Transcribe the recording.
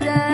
day.